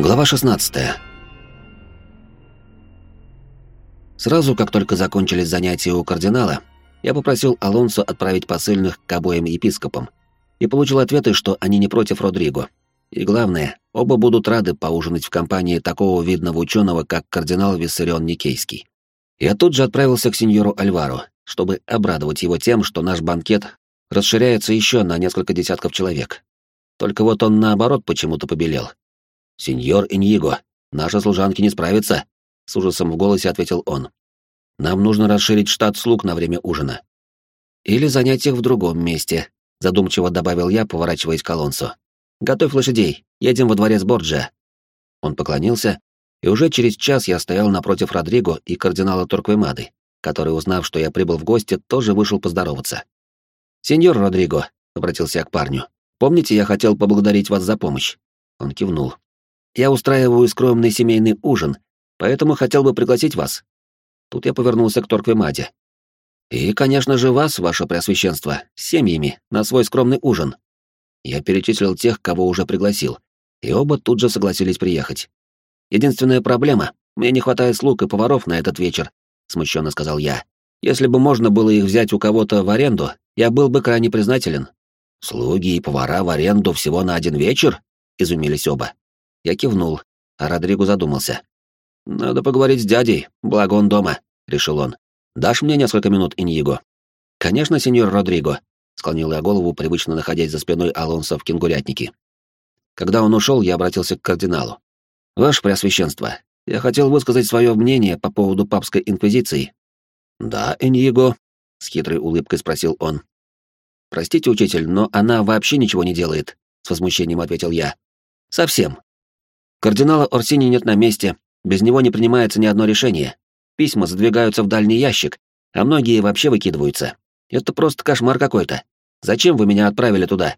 Глава 16. Сразу, как только закончились занятия у кардинала, я попросил Алонсо отправить посыльных к обоим епископам и получил ответы, что они не против Родриго. И главное, оба будут рады поужинать в компании такого видного ученого, как кардинал Виссарион Никейский. Я тут же отправился к сеньору Альвару, чтобы обрадовать его тем, что наш банкет расширяется еще на несколько десятков человек. Только вот он наоборот почему-то побелел. «Сеньор Иньего, наши служанки не справятся», — с ужасом в голосе ответил он. «Нам нужно расширить штат слуг на время ужина». «Или занять их в другом месте», — задумчиво добавил я, поворачиваясь к Алонсо. «Готовь лошадей, едем во дворец Борджа». Он поклонился, и уже через час я стоял напротив Родриго и кардинала Торквемады, который, узнав, что я прибыл в гости, тоже вышел поздороваться. «Сеньор Родриго», — обратился я к парню, — «помните, я хотел поблагодарить вас за помощь?» Он кивнул. «Я устраиваю скромный семейный ужин, поэтому хотел бы пригласить вас». Тут я повернулся к Торквемаде. «И, конечно же, вас, ваше преосвященство, с семьями, на свой скромный ужин». Я перечислил тех, кого уже пригласил, и оба тут же согласились приехать. Единственная проблема — мне не хватает слуг и поваров на этот вечер, смущенно сказал я. Если бы можно было их взять у кого-то в аренду, я был бы крайне признателен. Слуги и повара в аренду всего на один вечер? изумились оба. Я кивнул, а Родриго задумался. Надо поговорить с дядей, благо он дома, решил он. Дашь мне несколько минут, Иньего? Конечно, сеньор Родриго, склонил я голову, привычно находясь за спиной Алонса в кенгурятнике. Когда он ушел, я обратился к кардиналу. «Ваше Преосвященство, я хотел высказать свое мнение по поводу папской инквизиции». «Да, Эньего?» — с хитрой улыбкой спросил он. «Простите, учитель, но она вообще ничего не делает», — с возмущением ответил я. «Совсем. Кардинала Орсини нет на месте, без него не принимается ни одно решение. Письма задвигаются в дальний ящик, а многие вообще выкидываются. Это просто кошмар какой-то. Зачем вы меня отправили туда?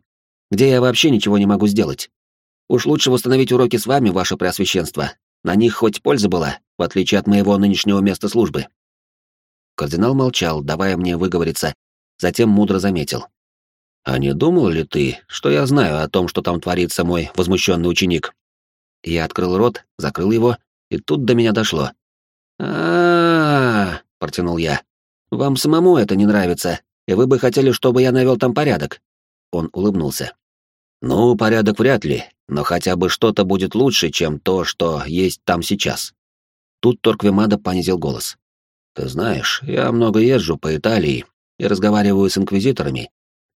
Где я вообще ничего не могу сделать? Уж лучше восстановить уроки с вами, ваше преосвященство. На них хоть польза была, в отличие от моего нынешнего места службы». Кардинал молчал, давая мне выговориться, затем мудро заметил. «А не думал ли ты, что я знаю о том, что там творится мой возмущенный ученик?» Я открыл рот, закрыл его, и тут до меня дошло. а протянул я. «Вам самому это не нравится, и вы бы хотели, чтобы я навел там порядок?» Он улыбнулся. «Ну, порядок вряд ли, но хотя бы что-то будет лучше, чем то, что есть там сейчас. Тут Торквемада понизил голос. Ты знаешь, я много езжу по Италии и разговариваю с инквизиторами,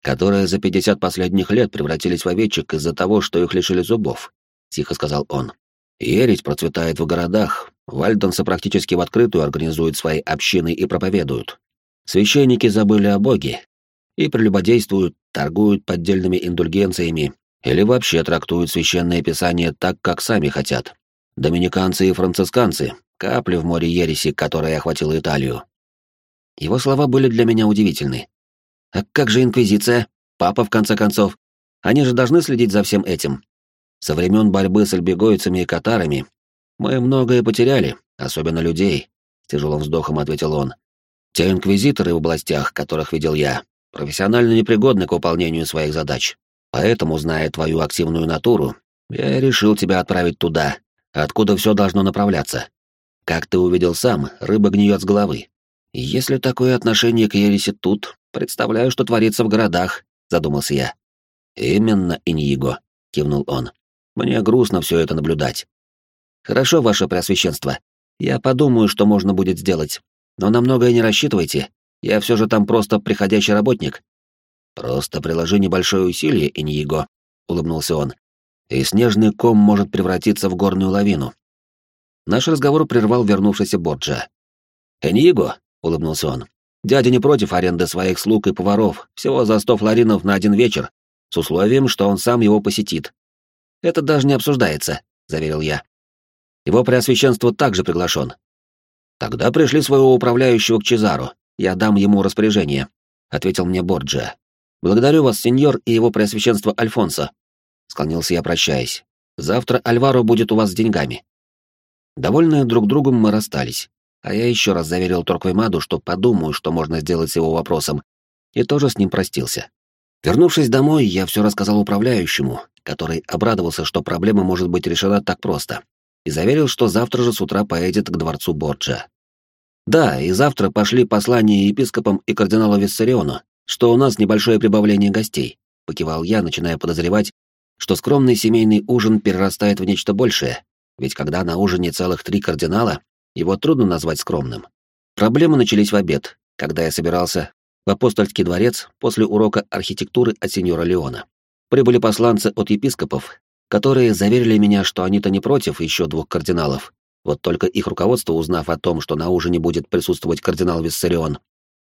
которые за пятьдесят последних лет превратились в овечек из-за того, что их лишили зубов, тихо сказал он. Ерить процветает в городах, вальдонсы практически в открытую организуют свои общины и проповедуют. Священники забыли о Боге и прелюбодействуют, торгуют поддельными индульгенциями или вообще трактуют священное писание так, как сами хотят. Доминиканцы и францисканцы — капли в море ереси, которая охватила Италию. Его слова были для меня удивительны. А как же Инквизиция? Папа, в конце концов. Они же должны следить за всем этим. Со времен борьбы с альбегойцами и катарами мы многое потеряли, особенно людей, — тяжелым вздохом ответил он. Те инквизиторы в областях, которых видел я, профессионально непригодны к выполнению своих задач. Поэтому, зная твою активную натуру, я решил тебя отправить туда, откуда все должно направляться. Как ты увидел сам, рыба гниет с головы. Если такое отношение к ереси тут, представляю, что творится в городах, задумался я. Именно, Иньиго, кивнул он. Мне грустно все это наблюдать. Хорошо, ваше преосвященство. Я подумаю, что можно будет сделать. Но на многое не рассчитывайте. Я все же там просто приходящий работник. «Просто приложи небольшое усилие, Иньего», — улыбнулся он, «и снежный ком может превратиться в горную лавину». Наш разговор прервал вернувшийся Борджа. «Иньего», — улыбнулся он, «дядя не против аренды своих слуг и поваров, всего за сто флоринов на один вечер, с условием, что он сам его посетит». «Это даже не обсуждается», — заверил я. «Его преосвященство также приглашен». «Тогда пришли своего управляющего к Чезару, я дам ему распоряжение», — ответил мне Борджа. «Благодарю вас, сеньор, и его преосвященство Альфонсо», — склонился я, прощаясь. «Завтра Альваро будет у вас с деньгами». Довольные друг другом мы расстались, а я еще раз заверил Торквеймаду, что подумаю, что можно сделать с его вопросом, и тоже с ним простился. Вернувшись домой, я все рассказал управляющему, который обрадовался, что проблема может быть решена так просто, и заверил, что завтра же с утра поедет к дворцу Борджа. Да, и завтра пошли послания епископам и кардиналу Виссариону, что у нас небольшое прибавление гостей, покивал я, начиная подозревать, что скромный семейный ужин перерастает в нечто большее, ведь когда на ужине целых три кардинала, его трудно назвать скромным. Проблемы начались в обед, когда я собирался в апостольский дворец после урока архитектуры от сеньора Леона. Прибыли посланцы от епископов, которые заверили меня, что они-то не против еще двух кардиналов. Вот только их руководство, узнав о том, что на ужине будет присутствовать кардинал Виссарион,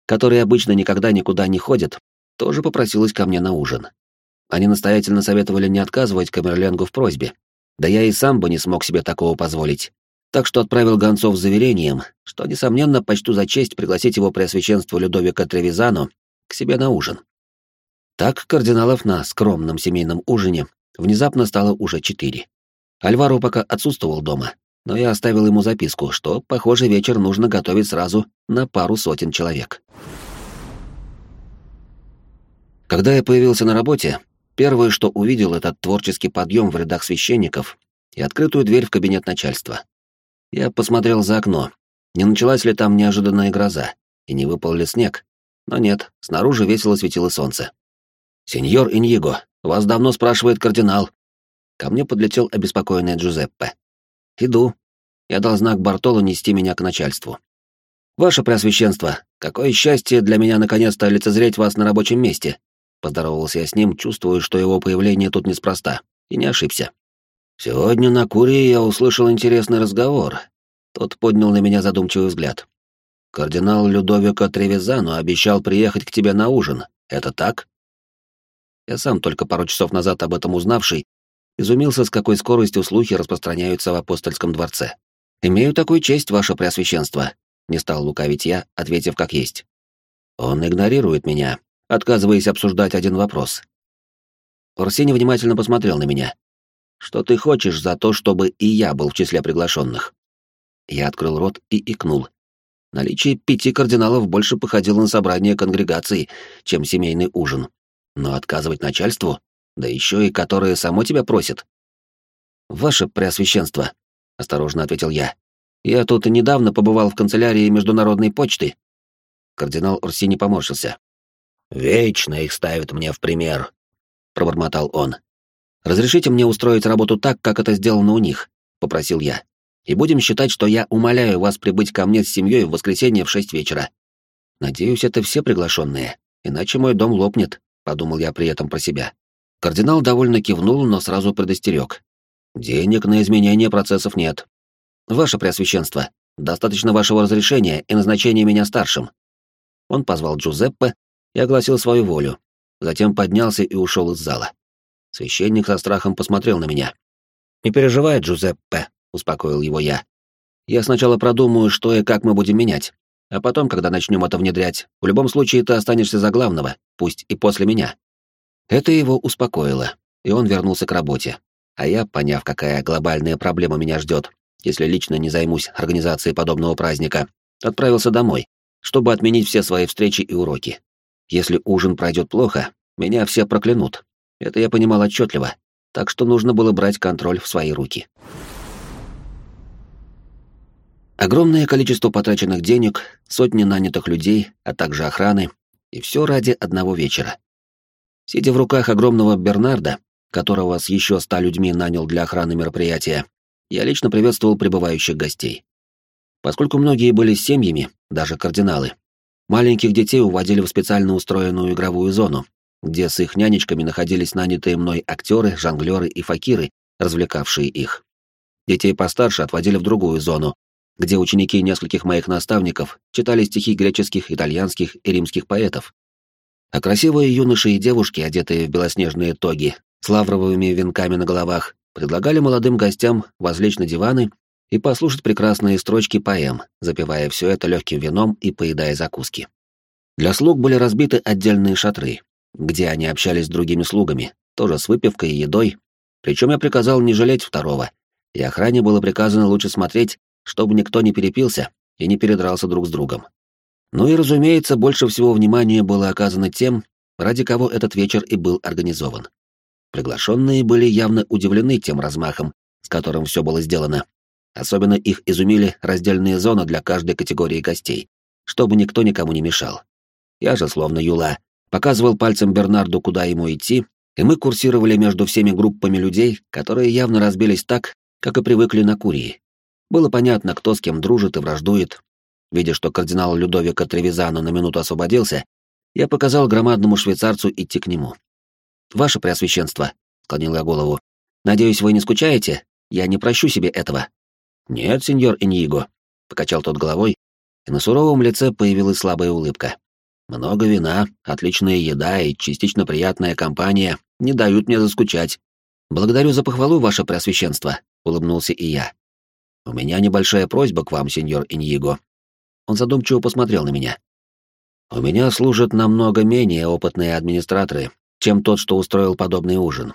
который обычно никогда никуда не ходит, тоже попросилось ко мне на ужин. Они настоятельно советовали не отказывать Камерленгу в просьбе. Да я и сам бы не смог себе такого позволить. Так что отправил гонцов с заверением, что, несомненно, почту за честь пригласить его преосвященство Людовика Тревизану к себе на ужин. Так кардиналов на скромном семейном ужине внезапно стало уже четыре. Альваро пока отсутствовал дома, но я оставил ему записку, что, похоже, вечер нужно готовить сразу на пару сотен человек. Когда я появился на работе, первое, что увидел, это творческий подъем в рядах священников и открытую дверь в кабинет начальства. Я посмотрел за окно, не началась ли там неожиданная гроза, и не выпал ли снег. Но нет, снаружи весело светило солнце. «Сеньор Иньего, вас давно спрашивает кардинал». Ко мне подлетел обеспокоенный Джузеппе. «Иду». Я дал знак Бартолу нести меня к начальству. «Ваше Преосвященство, какое счастье для меня наконец-то лицезреть вас на рабочем месте!» Поздоровался я с ним, чувствуя, что его появление тут неспроста, и не ошибся. «Сегодня на Курии я услышал интересный разговор». Тот поднял на меня задумчивый взгляд. «Кардинал Людовико Тревизану обещал приехать к тебе на ужин. Это так?» Я сам только пару часов назад об этом узнавший, изумился, с какой скоростью слухи распространяются в апостольском дворце. «Имею такую честь, ваше преосвященство», — не стал лукавить я, ответив как есть. «Он игнорирует меня, отказываясь обсуждать один вопрос». Орсини внимательно посмотрел на меня. «Что ты хочешь за то, чтобы и я был в числе приглашенных?» Я открыл рот и икнул. Наличие пяти кардиналов больше походило на собрание конгрегации, чем семейный ужин. Но отказывать начальству, да еще и которое само тебя просит. «Ваше Преосвященство», — осторожно ответил я, — «я тут и недавно побывал в канцелярии Международной почты». Кардинал Урсини поморщился. «Вечно их ставят мне в пример», — пробормотал он. «Разрешите мне устроить работу так, как это сделано у них», — попросил я. «И будем считать, что я умоляю вас прибыть ко мне с семьей в воскресенье в шесть вечера. Надеюсь, это все приглашенные, иначе мой дом лопнет» подумал я при этом про себя. Кардинал довольно кивнул, но сразу предостерег. Денег на изменение процессов нет. Ваше Преосвященство, достаточно вашего разрешения и назначения меня старшим. Он позвал Джузеппе и огласил свою волю, затем поднялся и ушел из зала. Священник со страхом посмотрел на меня. «Не переживай, Джузеппе», — успокоил его я. «Я сначала продумаю, что и как мы будем менять, а потом, когда начнем это внедрять, в любом случае ты останешься за главного, пусть и после меня. Это его успокоило, и он вернулся к работе. А я, поняв, какая глобальная проблема меня ждет, если лично не займусь организацией подобного праздника, отправился домой, чтобы отменить все свои встречи и уроки. Если ужин пройдет плохо, меня все проклянут. Это я понимал отчетливо, так что нужно было брать контроль в свои руки. Огромное количество потраченных денег, сотни нанятых людей, а также охраны, и все ради одного вечера. Сидя в руках огромного Бернарда, которого с еще ста людьми нанял для охраны мероприятия, я лично приветствовал прибывающих гостей. Поскольку многие были семьями, даже кардиналы, маленьких детей уводили в специально устроенную игровую зону, где с их нянечками находились нанятые мной актеры, жонглеры и факиры, развлекавшие их. Детей постарше отводили в другую зону, где ученики нескольких моих наставников читали стихи греческих, итальянских и римских поэтов. А красивые юноши и девушки, одетые в белоснежные тоги, с лавровыми венками на головах, предлагали молодым гостям возлечь на диваны и послушать прекрасные строчки поэм, запивая все это легким вином и поедая закуски. Для слуг были разбиты отдельные шатры, где они общались с другими слугами, тоже с выпивкой и едой, причем я приказал не жалеть второго, и охране было приказано лучше смотреть, чтобы никто не перепился и не передрался друг с другом. Ну и, разумеется, больше всего внимания было оказано тем, ради кого этот вечер и был организован. Приглашенные были явно удивлены тем размахом, с которым все было сделано. Особенно их изумили раздельные зоны для каждой категории гостей, чтобы никто никому не мешал. Я же, словно Юла, показывал пальцем Бернарду, куда ему идти, и мы курсировали между всеми группами людей, которые явно разбились так, как и привыкли на Курии. Было понятно, кто с кем дружит и враждует. Видя, что кардинал Людовика Тревизано на минуту освободился, я показал громадному швейцарцу идти к нему. «Ваше Преосвященство», — склонил я голову, — «надеюсь, вы не скучаете? Я не прощу себе этого». «Нет, сеньор Иньиго», — покачал тот головой, и на суровом лице появилась слабая улыбка. «Много вина, отличная еда и частично приятная компания не дают мне заскучать. Благодарю за похвалу, ваше Преосвященство», — улыбнулся и я. «У меня небольшая просьба к вам, сеньор Иньиго». Он задумчиво посмотрел на меня. «У меня служат намного менее опытные администраторы, чем тот, что устроил подобный ужин.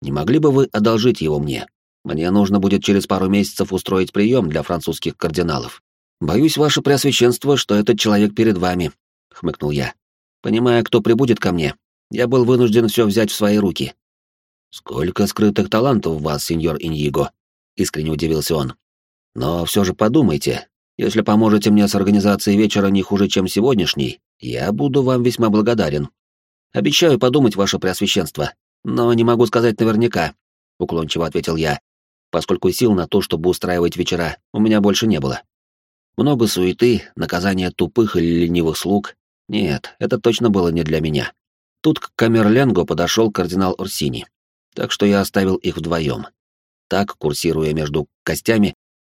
Не могли бы вы одолжить его мне? Мне нужно будет через пару месяцев устроить прием для французских кардиналов. Боюсь, ваше преосвященство, что этот человек перед вами, хмыкнул я. Понимая, кто прибудет ко мне, я был вынужден все взять в свои руки. Сколько скрытых талантов в вас, сеньор Иньиго, искренне удивился он. Но все же подумайте, если поможете мне с организацией вечера не хуже, чем сегодняшний, я буду вам весьма благодарен. Обещаю подумать, ваше преосвященство, но не могу сказать наверняка, уклончиво ответил я, поскольку сил на то, чтобы устраивать вечера, у меня больше не было. Много суеты, наказания тупых или ленивых слуг. Нет, это точно было не для меня. Тут к Камерленго подошел кардинал Орсини, так что я оставил их вдвоем. Так, курсируя между костями,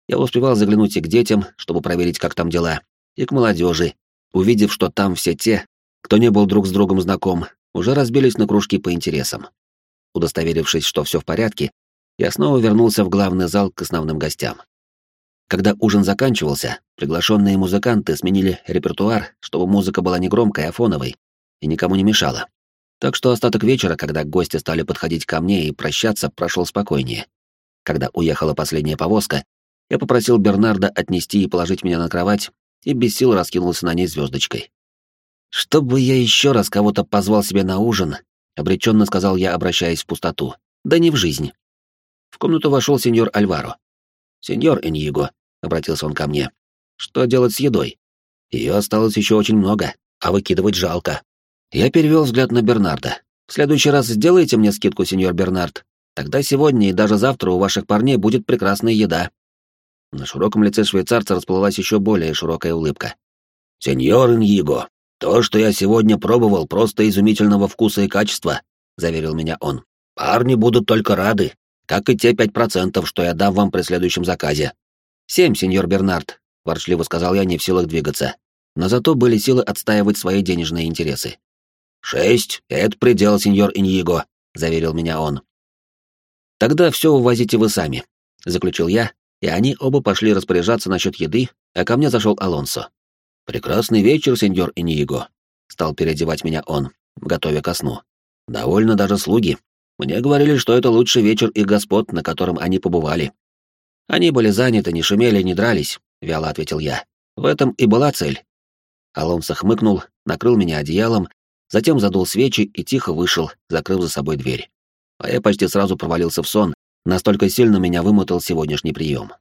я успевал заглянуть и к детям, чтобы проверить, как там дела, и к молодежи, увидев, что там все те, кто не был друг с другом знаком, уже разбились на кружки по интересам. Удостоверившись, что все в порядке, я снова вернулся в главный зал к основным гостям. Когда ужин заканчивался, приглашенные музыканты сменили репертуар, чтобы музыка была не громкой, а фоновой, и никому не мешала. Так что остаток вечера, когда гости стали подходить ко мне и прощаться, прошел спокойнее. Когда уехала последняя повозка, я попросил Бернарда отнести и положить меня на кровать, и без сил раскинулся на ней звездочкой. «Чтобы я еще раз кого-то позвал себе на ужин», — обреченно сказал я, обращаясь в пустоту. «Да не в жизнь». В комнату вошел сеньор Альваро. «Сеньор Эньего», — обратился он ко мне, — «что делать с едой? Ее осталось еще очень много, а выкидывать жалко». Я перевел взгляд на Бернарда. «В следующий раз сделайте мне скидку, сеньор Бернард. Тогда сегодня и даже завтра у ваших парней будет прекрасная еда». На широком лице швейцарца расплылась еще более широкая улыбка. «Сеньор Иньего, то, что я сегодня пробовал, просто изумительного вкуса и качества», — заверил меня он. «Парни будут только рады, как и те пять процентов, что я дам вам при следующем заказе». «Семь, сеньор Бернард», — ворчливо сказал я, не в силах двигаться. Но зато были силы отстаивать свои денежные интересы. «Шесть — это предел, сеньор Иньего», — заверил меня он. «Тогда все увозите вы сами», — заключил я, и они оба пошли распоряжаться насчет еды, а ко мне зашел Алонсо. «Прекрасный вечер, сеньор Иниего», — стал переодевать меня он, готовя ко сну. «Довольно даже слуги. Мне говорили, что это лучший вечер их господ, на котором они побывали». «Они были заняты, не шумели, не дрались», — вяло ответил я. «В этом и была цель». Алонсо хмыкнул, накрыл меня одеялом, затем задул свечи и тихо вышел, закрыв за собой дверь. А я почти сразу провалился в сон, настолько сильно меня вымотал сегодняшний прием.